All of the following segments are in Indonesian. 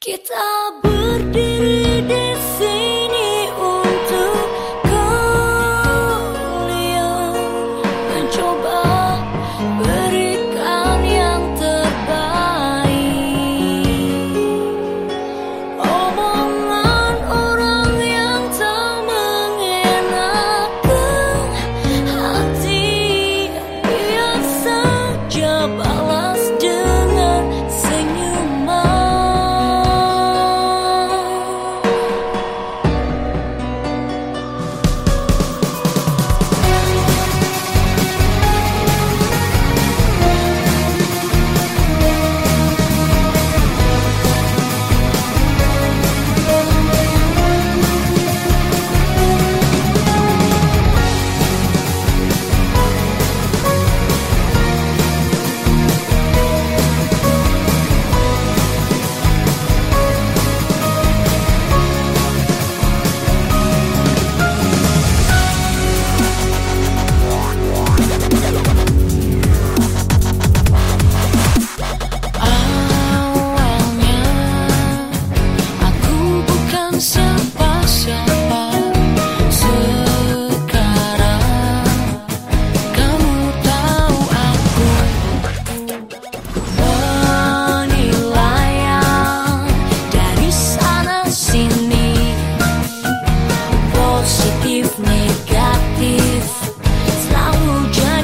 Kita berdiri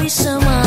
为什么